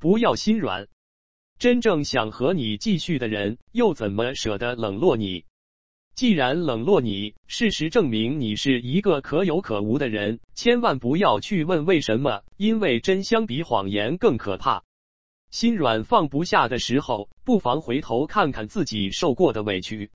不要心软。真正想和你继续的人又怎么舍得冷落你？既然冷落你事实证明你是一个可有可无的人千万不要去问为什么因为真相比谎言更可怕。心软放不下的时候不妨回头看看自己受过的委屈。